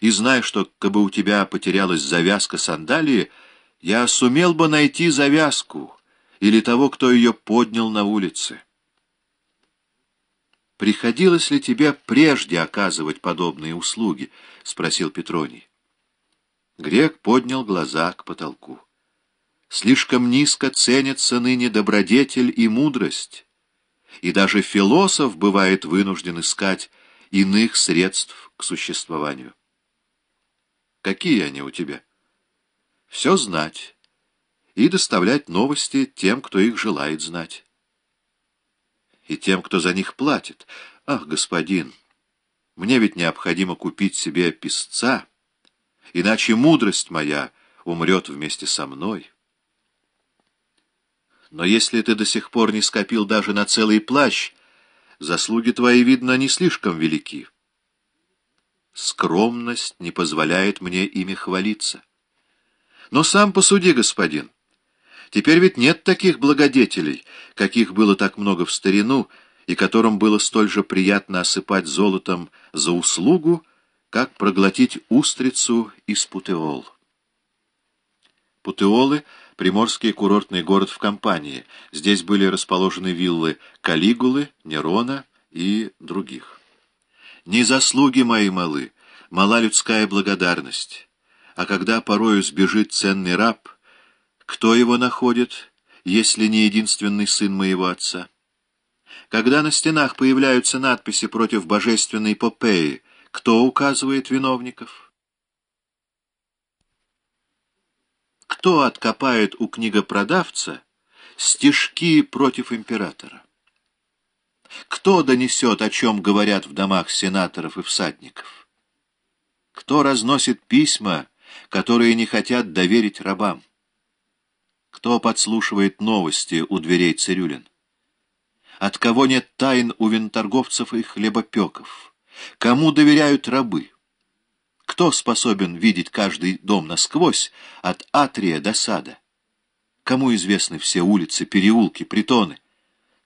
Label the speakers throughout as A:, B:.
A: и зная, что, кабы у тебя потерялась завязка сандалии, я сумел бы найти завязку или того, кто ее поднял на улице. «Приходилось ли тебе прежде оказывать подобные услуги?» — спросил Петроний. Грек поднял глаза к потолку. «Слишком низко ценятся ныне добродетель и мудрость, и даже философ бывает вынужден искать иных средств к существованию. Какие они у тебя? Все знать и доставлять новости тем, кто их желает знать. И тем, кто за них платит. Ах, господин, мне ведь необходимо купить себе писца, иначе мудрость моя умрет вместе со мной. Но если ты до сих пор не скопил даже на целый плащ, заслуги твои, видно, не слишком велики. Скромность не позволяет мне ими хвалиться. Но сам посуди, господин. Теперь ведь нет таких благодетелей, каких было так много в старину, и которым было столь же приятно осыпать золотом за услугу, как проглотить устрицу из путеол. Путеолы — приморский курортный город в Кампании. Здесь были расположены виллы Калигулы, Нерона и других. Не заслуги мои малы, мала людская благодарность. А когда порою сбежит ценный раб, кто его находит, если не единственный сын моего отца? Когда на стенах появляются надписи против божественной Попеи, кто указывает виновников? Кто откопает у книгопродавца стишки против императора? Кто донесет, о чем говорят в домах сенаторов и всадников? Кто разносит письма, которые не хотят доверить рабам? Кто подслушивает новости у дверей цирюлин? От кого нет тайн у винторговцев и хлебопеков? Кому доверяют рабы? Кто способен видеть каждый дом насквозь, от атрия до сада? Кому известны все улицы, переулки, притоны?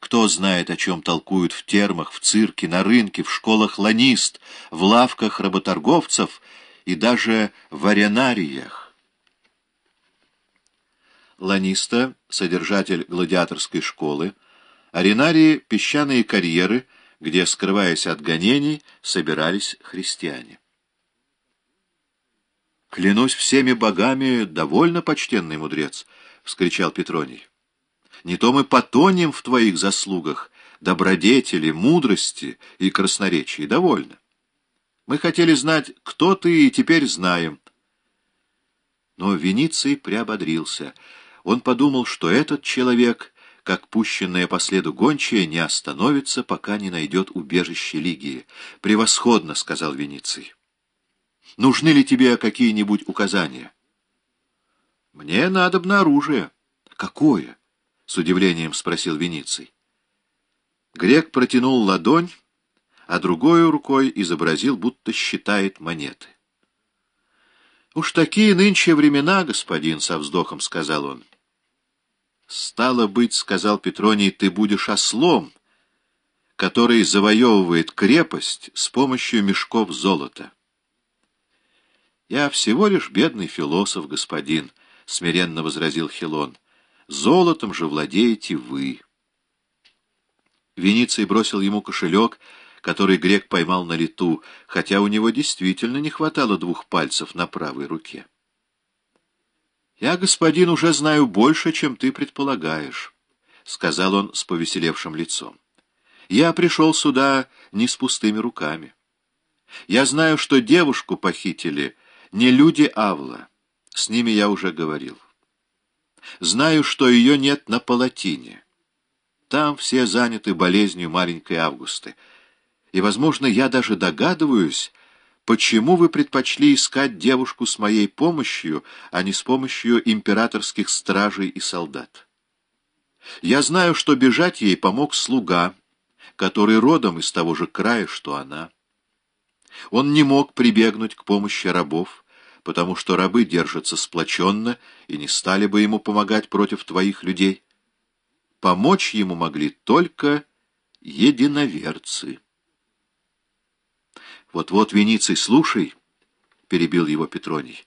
A: Кто знает, о чем толкуют в термах, в цирке, на рынке, в школах ланист, в лавках работорговцев и даже в аренариях? Ланиста, содержатель гладиаторской школы, аренарии — песчаные карьеры, где, скрываясь от гонений, собирались христиане. «Клянусь всеми богами, довольно почтенный мудрец!» — вскричал Петроний. «Не то мы потонем в твоих заслугах, добродетели, мудрости и красноречии. Довольно. Мы хотели знать, кто ты, и теперь знаем». Но Вениций приободрился. Он подумал, что этот человек, как пущенная по следу гончая, не остановится, пока не найдет убежище Лигии. «Превосходно!» — сказал Вениций. Нужны ли тебе какие-нибудь указания? Мне надобно оружие. Какое? С удивлением спросил Вениций. Грек протянул ладонь, а другой рукой изобразил, будто считает монеты. «Уж такие нынче времена, господин», — со вздохом сказал он. «Стало быть, — сказал Петроний, — ты будешь ослом, который завоевывает крепость с помощью мешков золота». «Я всего лишь бедный философ, господин», — смиренно возразил Хилон. «Золотом же владеете вы». Вениций бросил ему кошелек, который грек поймал на лету, хотя у него действительно не хватало двух пальцев на правой руке. «Я, господин, уже знаю больше, чем ты предполагаешь», — сказал он с повеселевшим лицом. «Я пришел сюда не с пустыми руками. Я знаю, что девушку похитили не люди Авла. С ними я уже говорил. Знаю, что ее нет на Палатине. Там все заняты болезнью маленькой Августы. И, возможно, я даже догадываюсь, почему вы предпочли искать девушку с моей помощью, а не с помощью императорских стражей и солдат. Я знаю, что бежать ей помог слуга, который родом из того же края, что она. Он не мог прибегнуть к помощи рабов, потому что рабы держатся сплоченно и не стали бы ему помогать против твоих людей. Помочь ему могли только единоверцы. Вот-вот, Вениций, слушай. перебил его Петроний.